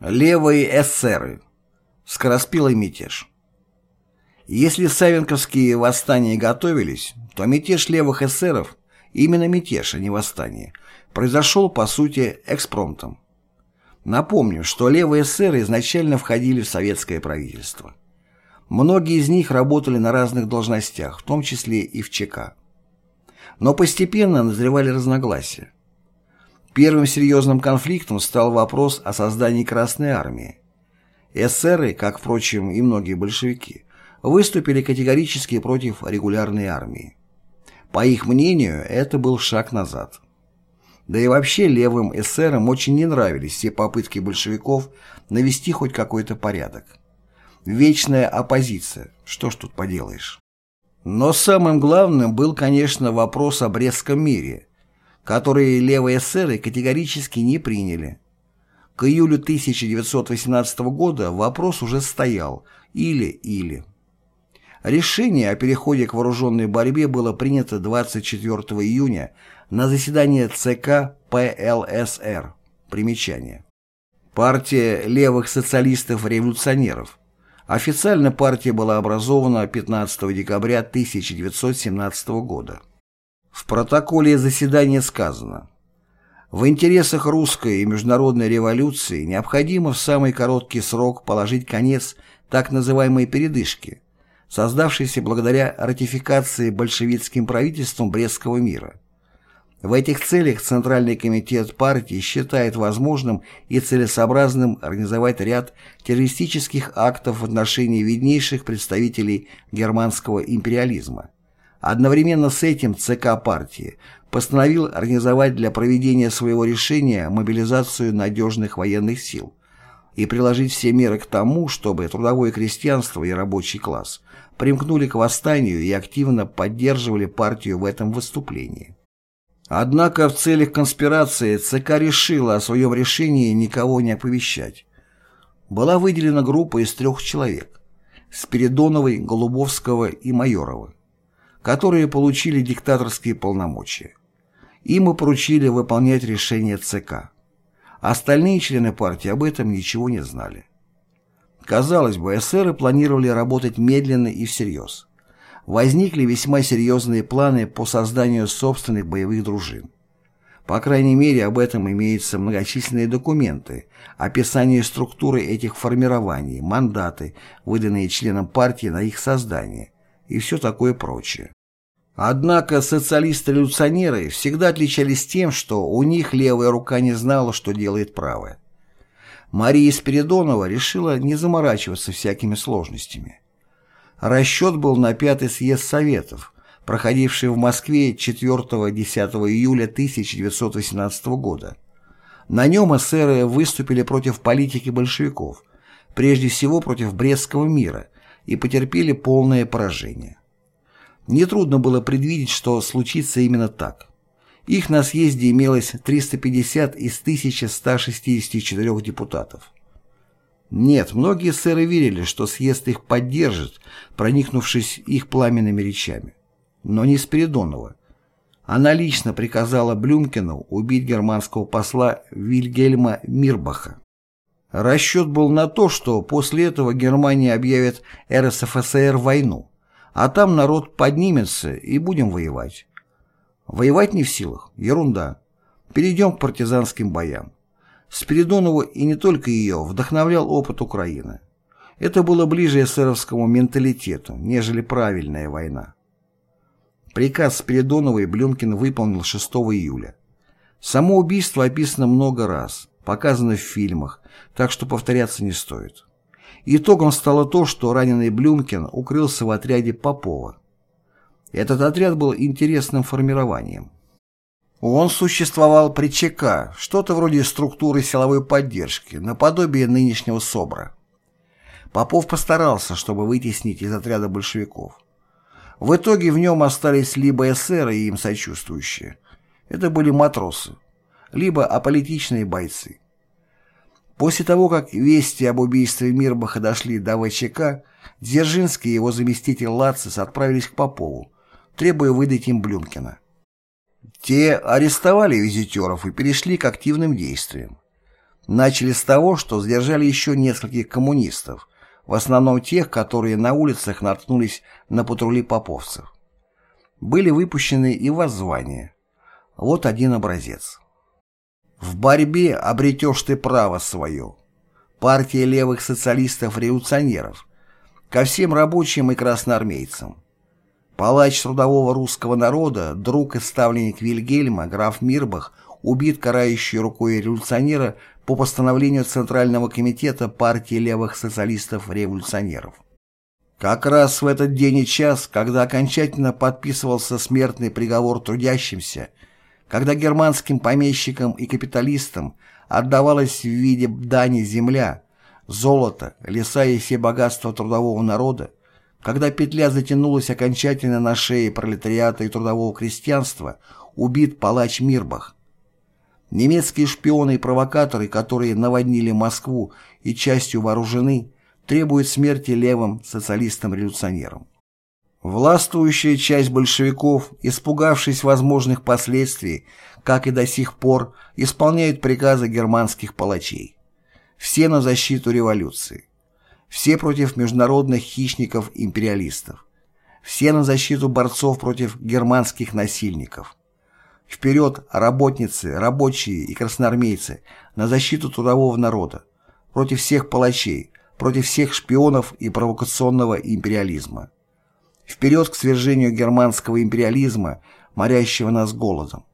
Левые эсеры. Скороспелый мятеж. Если савенковские восстания готовились, то мятеж левых эсеров, именно мятеж, а не восстание, произошел, по сути, экспромтом. Напомню, что левые эсеры изначально входили в советское правительство. Многие из них работали на разных должностях, в том числе и в ЧК. Но постепенно назревали разногласия. Первым серьезным конфликтом стал вопрос о создании Красной Армии. Эсеры, как, впрочем, и многие большевики, выступили категорически против регулярной армии. По их мнению, это был шаг назад. Да и вообще левым эсерам очень не нравились все попытки большевиков навести хоть какой-то порядок. Вечная оппозиция, что ж тут поделаешь. Но самым главным был, конечно, вопрос о Брестском мире, которые левые эсеры категорически не приняли. К июлю 1918 года вопрос уже стоял «или-или». Решение о переходе к вооруженной борьбе было принято 24 июня на заседании ЦК ПЛСР. Примечание. Партия левых социалистов-революционеров. Официально партия была образована 15 декабря 1917 года. В протоколе заседания сказано «В интересах русской и международной революции необходимо в самый короткий срок положить конец так называемой передышке, создавшейся благодаря ратификации большевистским правительством Брестского мира. В этих целях Центральный комитет партии считает возможным и целесообразным организовать ряд террористических актов в отношении виднейших представителей германского империализма, Одновременно с этим ЦК партии постановил организовать для проведения своего решения мобилизацию надежных военных сил и приложить все меры к тому, чтобы трудовое крестьянство и рабочий класс примкнули к восстанию и активно поддерживали партию в этом выступлении. Однако в целях конспирации ЦК решила о своем решении никого не оповещать. Была выделена группа из трех человек – Спиридоновой, Голубовского и Майорова которые получили диктаторские полномочия. Им и поручили выполнять решения ЦК. Остальные члены партии об этом ничего не знали. Казалось бы, эсеры планировали работать медленно и всерьез. Возникли весьма серьезные планы по созданию собственных боевых дружин. По крайней мере, об этом имеются многочисленные документы, описание структуры этих формирований, мандаты, выданные членам партии на их создание и все такое прочее. Однако социалисты-революционеры всегда отличались тем, что у них левая рука не знала, что делает правая. Мария Спиридонова решила не заморачиваться всякими сложностями. Расчет был на пятый съезд Советов, проходивший в Москве 4-10 июля 1918 года. На нем эсеры выступили против политики большевиков, прежде всего против Брестского мира, и потерпели полное поражение. Нетрудно было предвидеть, что случится именно так. Их на съезде имелось 350 из 1164 депутатов. Нет, многие сэры верили, что съезд их поддержит, проникнувшись их пламенными речами. Но не Спиридонова. Она лично приказала Блюмкину убить германского посла Вильгельма Мирбаха. Расчет был на то, что после этого Германия объявит РСФСР войну, а там народ поднимется и будем воевать. Воевать не в силах, ерунда. Перейдем к партизанским боям. Спиридонову и не только ее вдохновлял опыт Украины. Это было ближе эсеровскому менталитету, нежели правильная война. Приказ Спиридонова и Блюмкин выполнил 6 июля. Само убийство описано много раз, показано в фильмах, так что повторяться не стоит. Итогом стало то, что раненый Блюмкин укрылся в отряде Попова. Этот отряд был интересным формированием. Он существовал при ЧК, что-то вроде структуры силовой поддержки, наподобие нынешнего СОБРа. Попов постарался, чтобы вытеснить из отряда большевиков. В итоге в нем остались либо эсеры и им сочувствующие, это были матросы, либо аполитичные бойцы. После того, как вести об убийстве Мирбаха дошли до ВЧК, Дзержинский и его заместитель Лацис отправились к Попову, требуя выдать им Блюмкина. Те арестовали визитеров и перешли к активным действиям. Начали с того, что задержали еще нескольких коммунистов, в основном тех, которые на улицах наткнулись на патрули поповцев. Были выпущены и воззвания. Вот один образец. «В борьбе обретешь ты право свое. Партия левых социалистов-революционеров. Ко всем рабочим и красноармейцам. Палач трудового русского народа, друг и ставленник Вильгельма, граф Мирбах, убит карающей рукой революционера по постановлению Центрального комитета партии левых социалистов-революционеров. Как раз в этот день и час, когда окончательно подписывался смертный приговор трудящимся, когда германским помещикам и капиталистам отдавалась в виде дани земля, золото, леса и все богатства трудового народа, когда петля затянулась окончательно на шее пролетариата и трудового крестьянства, убит палач Мирбах. Немецкие шпионы и провокаторы, которые наводнили Москву и частью вооружены, требуют смерти левым социалистам-революционерам. Властвующая часть большевиков, испугавшись возможных последствий, как и до сих пор, исполняет приказы германских палачей. Все на защиту революции. Все против международных хищников-империалистов. Все на защиту борцов против германских насильников. Вперед, работницы, рабочие и красноармейцы, на защиту трудового народа, против всех палачей, против всех шпионов и провокационного империализма. Вперед к свержению германского империализма, морящего нас голодом.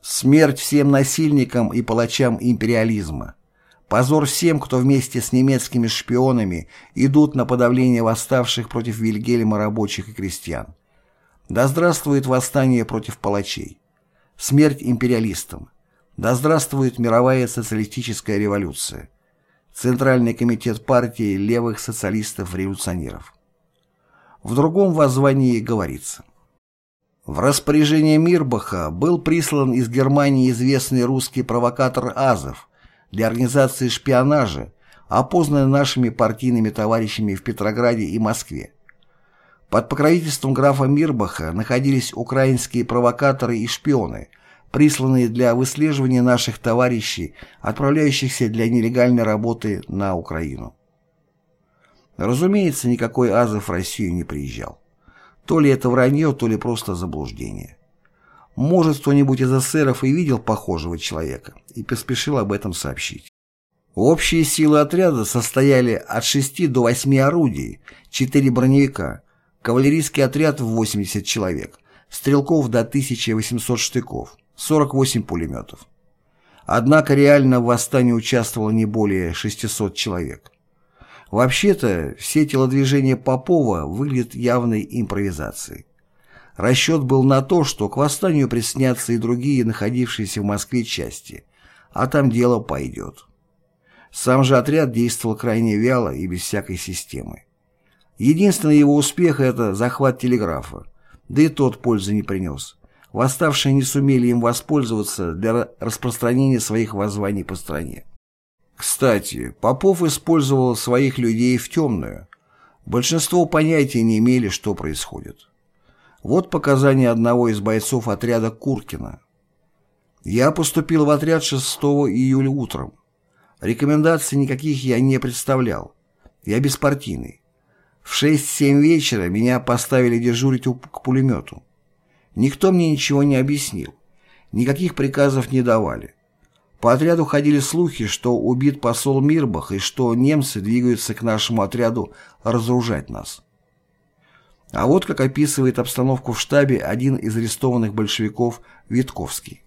Смерть всем насильникам и палачам империализма. Позор всем, кто вместе с немецкими шпионами идут на подавление восставших против Вильгельма рабочих и крестьян. Да здравствует восстание против палачей. Смерть империалистам. Да здравствует мировая социалистическая революция. Центральный комитет партии левых социалистов-революционеров. В другом воззвании говорится. В распоряжение Мирбаха был прислан из Германии известный русский провокатор Азов, для организации шпионажа, опознаны нашими партийными товарищами в Петрограде и Москве. Под покровительством графа Мирбаха находились украинские провокаторы и шпионы, присланные для выслеживания наших товарищей, отправляющихся для нелегальной работы на Украину. Разумеется, никакой Азов в Россию не приезжал. То ли это вранье, то ли просто заблуждение. Может, кто-нибудь из эсеров и видел похожего человека и поспешил об этом сообщить. Общие силы отряда состояли от 6 до 8 орудий, 4 броневика, кавалерийский отряд в 80 человек, стрелков до 1800 штыков, 48 пулеметов. Однако реально в восстании участвовало не более 600 человек. Вообще-то, все телодвижения Попова выглядят явной импровизацией. Расчет был на то, что к восстанию приснятся и другие находившиеся в Москве части, а там дело пойдет. Сам же отряд действовал крайне вяло и без всякой системы. Единственный его успех – это захват телеграфа, да и тот пользы не принес. Восставшие не сумели им воспользоваться для распространения своих воззваний по стране. Кстати, Попов использовал своих людей в темную. Большинство понятия не имели, что происходит. Вот показания одного из бойцов отряда Куркина. Я поступил в отряд 6 июля утром. Рекомендаций никаких я не представлял. Я беспартийный. В 6-7 вечера меня поставили дежурить к пулемету. Никто мне ничего не объяснил. Никаких приказов не давали. По отряду ходили слухи, что убит посол Мирбах и что немцы двигаются к нашему отряду разоружать нас. А вот как описывает обстановку в штабе один из арестованных большевиков Витковский.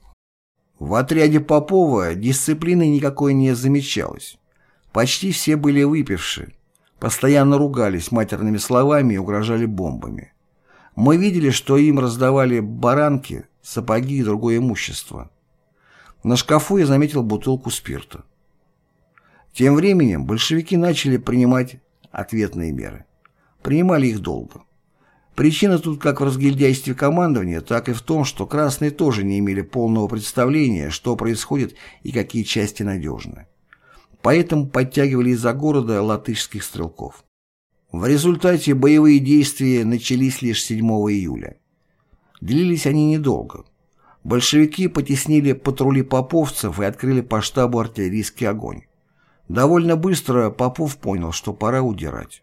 В отряде Попова дисциплины никакой не замечалось. Почти все были выпившие, постоянно ругались матерными словами и угрожали бомбами. Мы видели, что им раздавали баранки, сапоги и другое имущество. На шкафу я заметил бутылку спирта. Тем временем большевики начали принимать ответные меры. Принимали их долго. Причина тут как в разгильдяйстве командования, так и в том, что красные тоже не имели полного представления, что происходит и какие части надежны. Поэтому подтягивали из-за города латышских стрелков. В результате боевые действия начались лишь 7 июля. Длились они недолго. Большевики потеснили патрули поповцев и открыли по штабу артиллерийский огонь. Довольно быстро Попов понял, что пора удирать.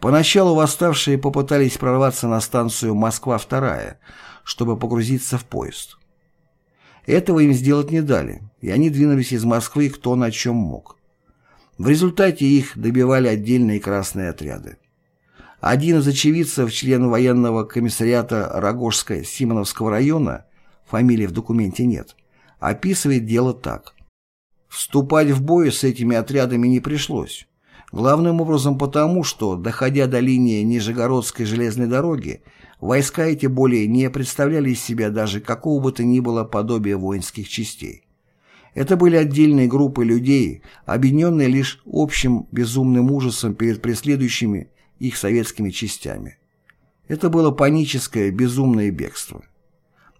Поначалу восставшие попытались прорваться на станцию Москва-2, чтобы погрузиться в поезд. Этого им сделать не дали, и они двинулись из Москвы кто на чем мог. В результате их добивали отдельные красные отряды. Один из очевидцев, член военного комиссариата Рогожско-Симоновского района, фамилии в документе нет, описывает дело так. Вступать в бой с этими отрядами не пришлось. Главным образом потому, что, доходя до линии Нижегородской железной дороги, войска эти более не представляли из себя даже какого бы то ни было подобия воинских частей. Это были отдельные группы людей, объединенные лишь общим безумным ужасом перед преследующими их советскими частями. Это было паническое, безумное бегство.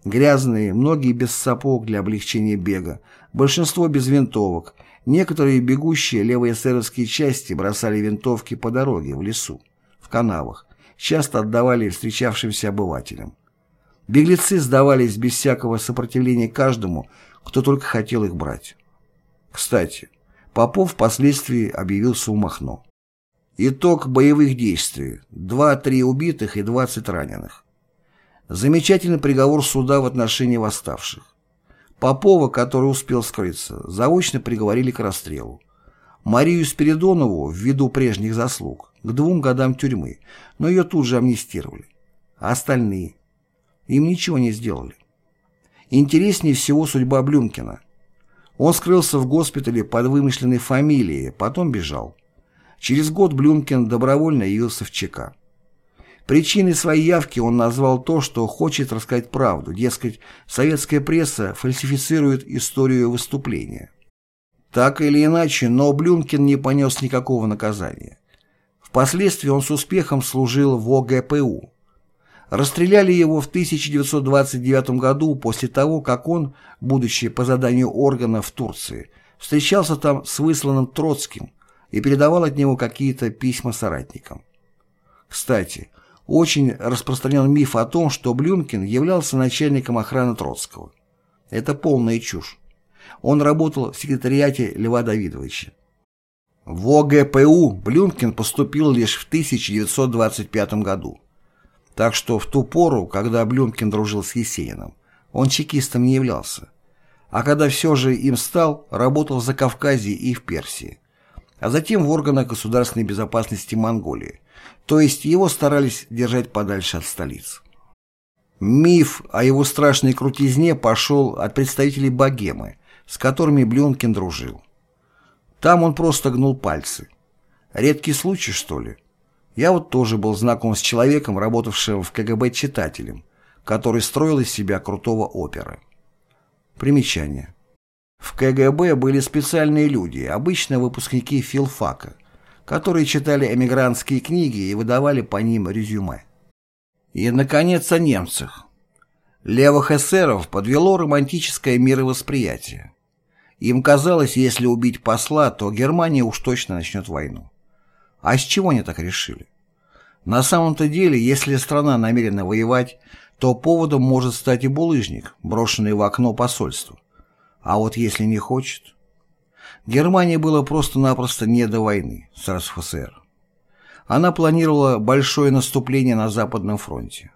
Грязные, многие без сапог для облегчения бега, большинство без винтовок, некоторые бегущие левые эсеровские части бросали винтовки по дороге, в лесу, в канавах, часто отдавали встречавшимся обывателям. Беглецы сдавались без всякого сопротивления каждому, кто только хотел их брать. Кстати, Попов впоследствии объявился у Махно. Итог боевых действий. 2-3 убитых и 20 раненых. Замечательный приговор суда в отношении восставших. Попова, который успел скрыться, заочно приговорили к расстрелу. Марию Спиридонову, ввиду прежних заслуг, к двум годам тюрьмы, но ее тут же амнистировали. А остальные? Им ничего не сделали. Интереснее всего судьба Блюмкина. Он скрылся в госпитале под вымышленной фамилией, потом бежал. Через год Блюмкин добровольно явился в ЧК. Причиной своей явки он назвал то, что хочет рассказать правду, дескать, советская пресса фальсифицирует историю выступления. Так или иначе, но Блюмкин не понес никакого наказания. Впоследствии он с успехом служил в ОГПУ. Расстреляли его в 1929 году после того, как он, будучи по заданию органов в Турции, встречался там с высланным Троцким, и передавал от него какие-то письма соратникам. Кстати, очень распространен миф о том, что Блюмкин являлся начальником охраны Троцкого. Это полная чушь. Он работал в секретариате Льва Давидовича. В ОГПУ Блюмкин поступил лишь в 1925 году. Так что в ту пору, когда Блюмкин дружил с Есениным, он чекистом не являлся. А когда все же им стал, работал в Закавказье и в Персии а затем в органах государственной безопасности Монголии, то есть его старались держать подальше от столиц. Миф о его страшной крутизне пошел от представителей богемы, с которыми Блюнкин дружил. Там он просто гнул пальцы. Редкий случай, что ли? Я вот тоже был знаком с человеком, работавшим в КГБ читателем, который строил из себя крутого опера. Примечание. В КГБ были специальные люди, обычно выпускники филфака, которые читали эмигрантские книги и выдавали по ним резюме. И, наконец, о немцах. Левых эсеров подвело романтическое мировосприятие. Им казалось, если убить посла, то Германия уж точно начнет войну. А с чего они так решили? На самом-то деле, если страна намерена воевать, то поводом может стать и булыжник, брошенный в окно посольства. А вот если не хочет... Германии было просто-напросто не до войны с РСФСР. Она планировала большое наступление на Западном фронте.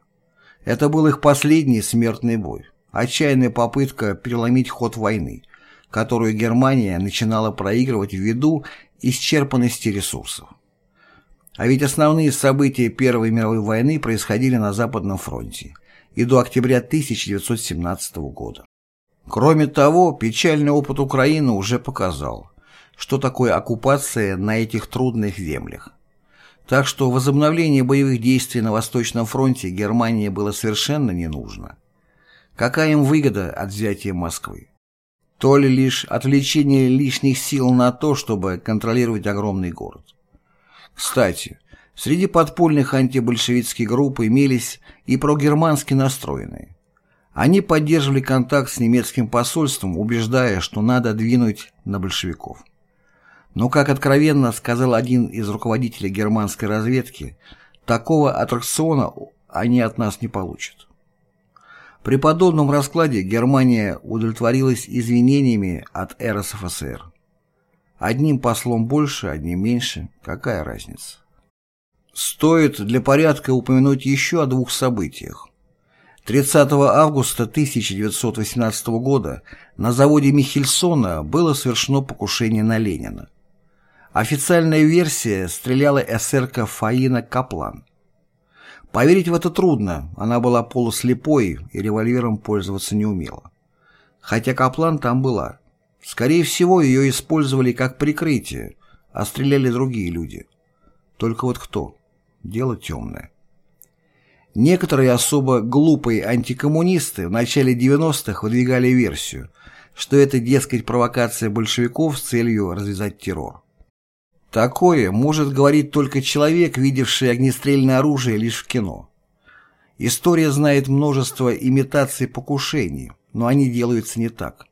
Это был их последний смертный бой, отчаянная попытка переломить ход войны, которую Германия начинала проигрывать ввиду исчерпанности ресурсов. А ведь основные события Первой мировой войны происходили на Западном фронте и до октября 1917 года. Кроме того, печальный опыт Украины уже показал, что такое оккупация на этих трудных землях. Так что возобновление боевых действий на Восточном фронте Германии было совершенно не нужно. Какая им выгода от взятия Москвы? То ли лишь отвлечение лишних сил на то, чтобы контролировать огромный город. Кстати, среди подпольных антибольшевистских групп имелись и прогермански настроенные. Они поддерживали контакт с немецким посольством, убеждая, что надо двинуть на большевиков. Но, как откровенно сказал один из руководителей германской разведки, такого аттракциона они от нас не получат. При подобном раскладе Германия удовлетворилась извинениями от РСФСР. Одним послом больше, одним меньше, какая разница? Стоит для порядка упомянуть еще о двух событиях. 30 августа 1918 года на заводе Михельсона было совершено покушение на Ленина. Официальная версия стреляла эсерка Фаина Каплан. Поверить в это трудно, она была полуслепой и револьвером пользоваться не умела. Хотя Каплан там была. Скорее всего, ее использовали как прикрытие, а стреляли другие люди. Только вот кто? Дело темное. Некоторые особо глупые антикоммунисты в начале 90-х выдвигали версию, что это, дескать, провокация большевиков с целью развязать террор. Такое может говорить только человек, видевший огнестрельное оружие лишь в кино. История знает множество имитаций покушений, но они делаются не так.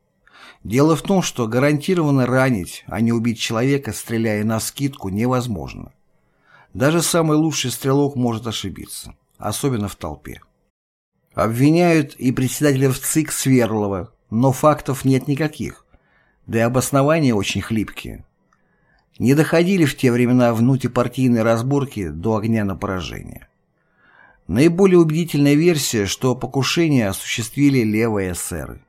Дело в том, что гарантированно ранить, а не убить человека, стреляя на скидку, невозможно. Даже самый лучший стрелок может ошибиться, особенно в толпе. Обвиняют и председателя в ЦИК Сверлова, но фактов нет никаких, да и обоснования очень хлипкие не доходили в те времена внутрипартийные разборки до огня на поражение. Наиболее убедительная версия, что покушение осуществили левые эсеры.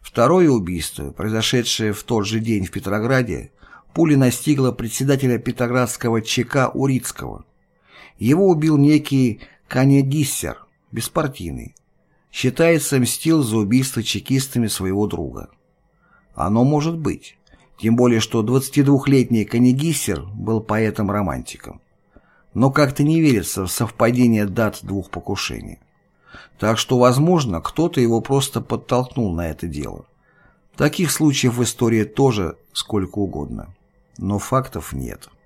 Второе убийство, произошедшее в тот же день в Петрограде, пуля настигла председателя Петроградского ЧК Урицкого. Его убил некий Каня Гиссер, беспартийный. Считается, мстил за убийство чекистами своего друга. Оно может быть. Тем более, что 22-летний Канегиссер был поэтом-романтиком. Но как-то не верится в совпадение дат двух покушений. Так что, возможно, кто-то его просто подтолкнул на это дело. Таких случаев в истории тоже сколько угодно. Но фактов нет.